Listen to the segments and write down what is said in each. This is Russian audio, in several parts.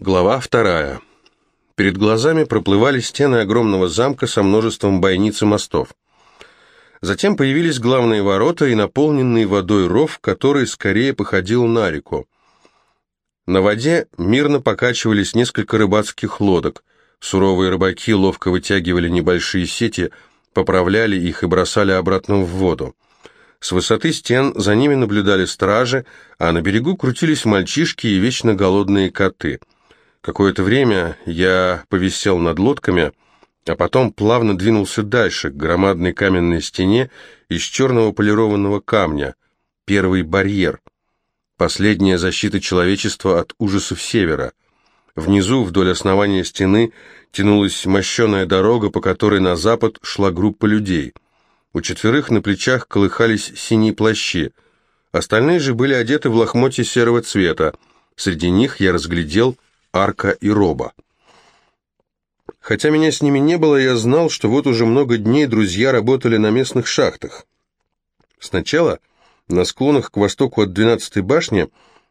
Глава вторая. Перед глазами проплывали стены огромного замка со множеством бойниц и мостов. Затем появились главные ворота и наполненный водой ров, который скорее походил на реку. На воде мирно покачивались несколько рыбацких лодок. Суровые рыбаки ловко вытягивали небольшие сети, поправляли их и бросали обратно в воду. С высоты стен за ними наблюдали стражи, а на берегу крутились мальчишки и вечно голодные коты. Какое-то время я повисел над лодками, а потом плавно двинулся дальше, к громадной каменной стене из черного полированного камня, первый барьер, последняя защита человечества от ужасов севера. Внизу, вдоль основания стены, тянулась мощеная дорога, по которой на запад шла группа людей — у четверых на плечах колыхались синие плащи. Остальные же были одеты в лохмотья серого цвета. Среди них я разглядел Арка и Роба. Хотя меня с ними не было, я знал, что вот уже много дней друзья работали на местных шахтах. Сначала на склонах к востоку от 12-й башни,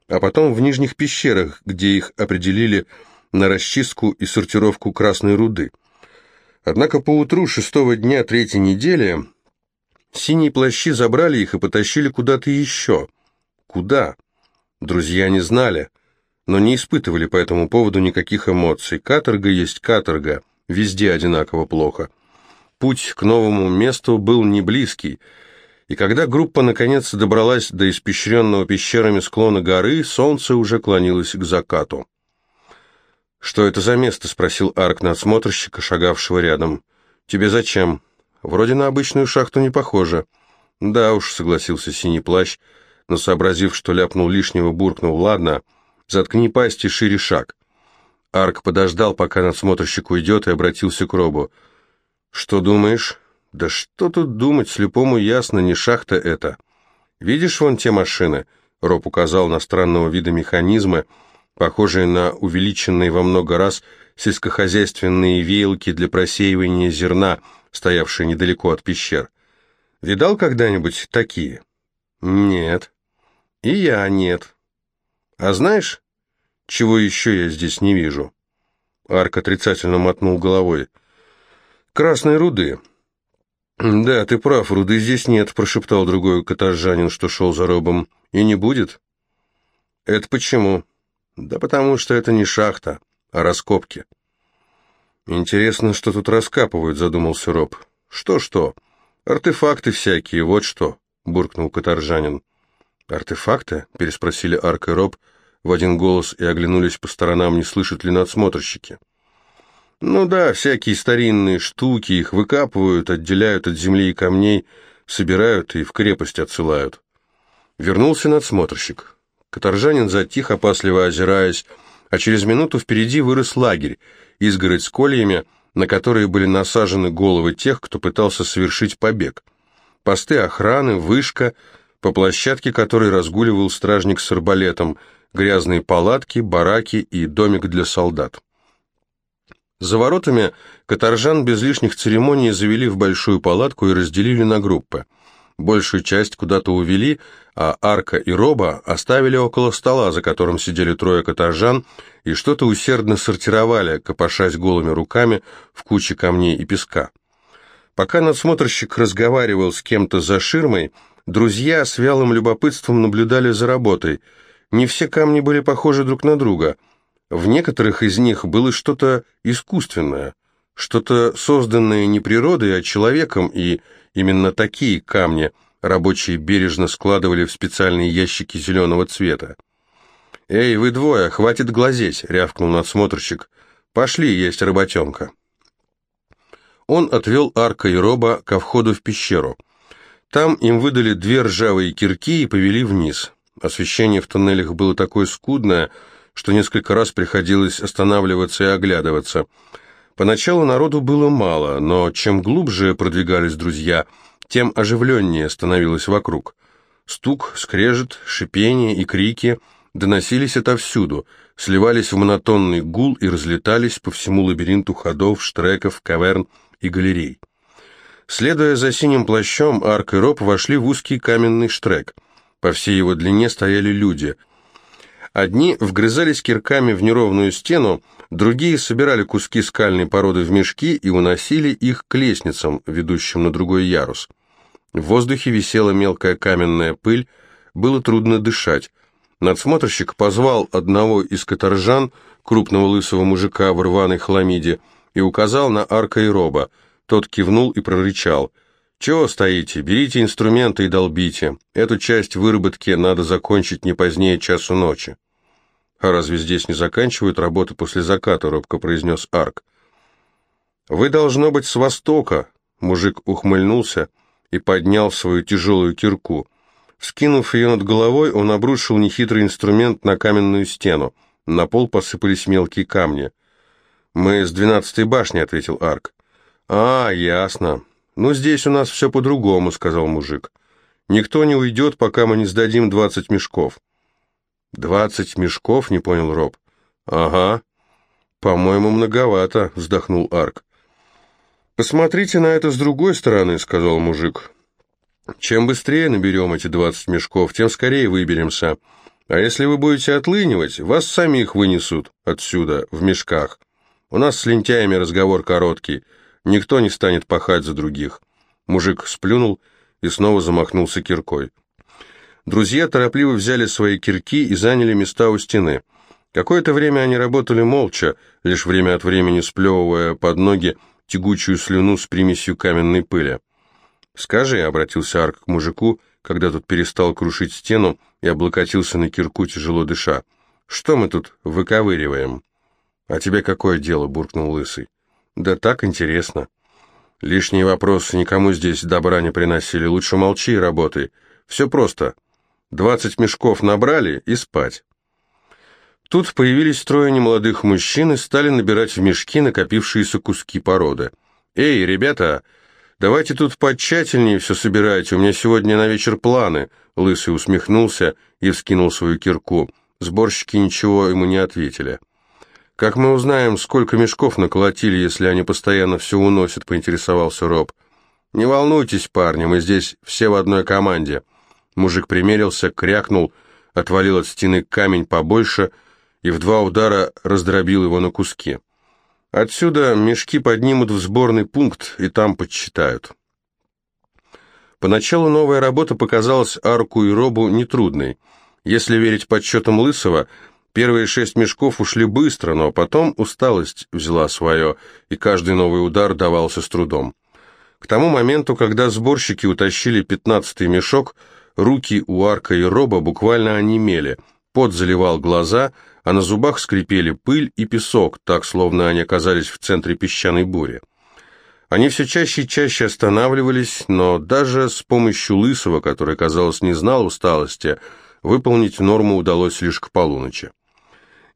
а потом в нижних пещерах, где их определили на расчистку и сортировку красной руды. Однако поутру шестого дня третьей недели Синие плащи забрали их и потащили куда-то еще. Куда? Друзья не знали, но не испытывали по этому поводу никаких эмоций. Каторга есть каторга, везде одинаково плохо. Путь к новому месту был не близкий, и когда группа наконец добралась до испещренного пещерами склона горы, солнце уже клонилось к закату. «Что это за место?» — спросил Арк надсмотрщика, шагавшего рядом. «Тебе зачем?» Вроде на обычную шахту не похоже. Да уж, согласился синий плащ, но сообразив, что ляпнул лишнего, буркнул. Ладно, заткни пасть и шире шаг. Арк подождал, пока надсмотрщик уйдет, и обратился к Робу. «Что думаешь?» «Да что тут думать, слепому ясно, не шахта это. Видишь вон те машины?» Роб указал на странного вида механизмы, похожие на увеличенные во много раз сельскохозяйственные веялки для просеивания зерна – стоявшие недалеко от пещер. Видал когда-нибудь такие? Нет. И я нет. А знаешь, чего еще я здесь не вижу? Арк отрицательно мотнул головой. Красной руды. Да, ты прав, руды здесь нет, прошептал другой каторжанин, что шел за робом. И не будет? Это почему? Да потому что это не шахта, а раскопки. «Интересно, что тут раскапывают», — задумался Роб. «Что-что? Артефакты всякие, вот что», — буркнул каторжанин. «Артефакты?» — переспросили Арк и Роб в один голос и оглянулись по сторонам, не слышат ли надсмотрщики. «Ну да, всякие старинные штуки, их выкапывают, отделяют от земли и камней, собирают и в крепость отсылают». Вернулся надсмотрщик. Каторжанин затих, опасливо озираясь, а через минуту впереди вырос лагерь — изгородь с кольями, на которые были насажены головы тех, кто пытался совершить побег. Посты охраны, вышка, по площадке которой разгуливал стражник с арбалетом, грязные палатки, бараки и домик для солдат. За воротами каторжан без лишних церемоний завели в большую палатку и разделили на группы. Большую часть куда-то увели, а Арка и Роба оставили около стола, за которым сидели трое каторжан, и что-то усердно сортировали, копошась голыми руками в куче камней и песка. Пока надсмотрщик разговаривал с кем-то за ширмой, друзья с вялым любопытством наблюдали за работой. Не все камни были похожи друг на друга. В некоторых из них было что-то искусственное, что-то созданное не природой, а человеком, и именно такие камни – Рабочие бережно складывали в специальные ящики зеленого цвета. «Эй, вы двое, хватит глазеть!» — рявкнул надсмотрщик. «Пошли, есть работенка!» Он отвел Арка и Роба ко входу в пещеру. Там им выдали две ржавые кирки и повели вниз. Освещение в туннелях было такое скудное, что несколько раз приходилось останавливаться и оглядываться. Поначалу народу было мало, но чем глубже продвигались друзья — тем оживленнее становилось вокруг. Стук, скрежет, шипение и крики доносились отовсюду, сливались в монотонный гул и разлетались по всему лабиринту ходов, штреков, каверн и галерей. Следуя за синим плащом, Арк и Роб вошли в узкий каменный штрек. По всей его длине стояли люди. Одни вгрызались кирками в неровную стену, другие собирали куски скальной породы в мешки и уносили их к лестницам, ведущим на другой ярус. В воздухе висела мелкая каменная пыль, было трудно дышать. Надсмотрщик позвал одного из каторжан, крупного лысого мужика в рваной хламиде, и указал на арка и роба. Тот кивнул и прорычал. «Чего стоите? Берите инструменты и долбите. Эту часть выработки надо закончить не позднее часу ночи». «А разве здесь не заканчивают работы после заката?» — робко произнес Арк. «Вы, должно быть, с востока», — мужик ухмыльнулся и поднял свою тяжелую кирку. Скинув ее над головой, он обрушил нехитрый инструмент на каменную стену. На пол посыпались мелкие камни. «Мы с двенадцатой башни», — ответил Арк. «А, ясно. Ну, здесь у нас все по-другому», — сказал мужик. «Никто не уйдет, пока мы не сдадим двадцать мешков». «Двадцать мешков?» — не понял Роб. «Ага. По-моему, многовато», — вздохнул Арк. «Посмотрите на это с другой стороны», — сказал мужик. «Чем быстрее наберем эти двадцать мешков, тем скорее выберемся. А если вы будете отлынивать, вас самих вынесут отсюда, в мешках. У нас с лентяями разговор короткий, никто не станет пахать за других». Мужик сплюнул и снова замахнулся киркой. Друзья торопливо взяли свои кирки и заняли места у стены. Какое-то время они работали молча, лишь время от времени сплевывая под ноги тягучую слюну с примесью каменной пыли. «Скажи», — обратился Арк к мужику, когда тот перестал крушить стену и облокотился на кирку, тяжело дыша, — «что мы тут выковыриваем?» «А тебе какое дело?» — буркнул Лысый. «Да так интересно». «Лишние вопросы никому здесь добра не приносили, лучше молчи и работай. Все просто». Двадцать мешков набрали и спать. Тут появились трое немолодых мужчин и стали набирать в мешки накопившиеся куски породы. «Эй, ребята, давайте тут потщательнее все собирайте, у меня сегодня на вечер планы», Лысый усмехнулся и вскинул свою кирку. Сборщики ничего ему не ответили. «Как мы узнаем, сколько мешков наколотили, если они постоянно все уносят?» — поинтересовался Роб. «Не волнуйтесь, парни, мы здесь все в одной команде». Мужик примерился, крякнул, отвалил от стены камень побольше и в два удара раздробил его на куски. Отсюда мешки поднимут в сборный пункт и там подсчитают. Поначалу новая работа показалась Арку и Робу нетрудной. Если верить подсчетам Лысого, первые шесть мешков ушли быстро, но потом усталость взяла свое, и каждый новый удар давался с трудом. К тому моменту, когда сборщики утащили пятнадцатый мешок, Руки у Арка и Роба буквально онемели, пот заливал глаза, а на зубах скрипели пыль и песок, так, словно они оказались в центре песчаной бури. Они все чаще и чаще останавливались, но даже с помощью Лысого, который, казалось, не знал усталости, выполнить норму удалось лишь к полуночи.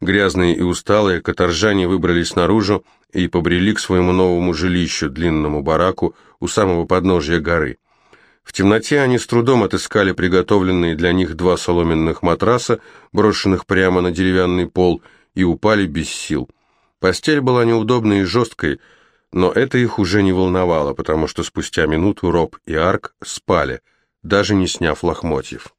Грязные и усталые каторжане выбрались наружу и побрели к своему новому жилищу, длинному бараку у самого подножия горы. В темноте они с трудом отыскали приготовленные для них два соломенных матраса, брошенных прямо на деревянный пол, и упали без сил. Постель была неудобной и жесткой, но это их уже не волновало, потому что спустя минуту Роб и Арк спали, даже не сняв лохмотьев.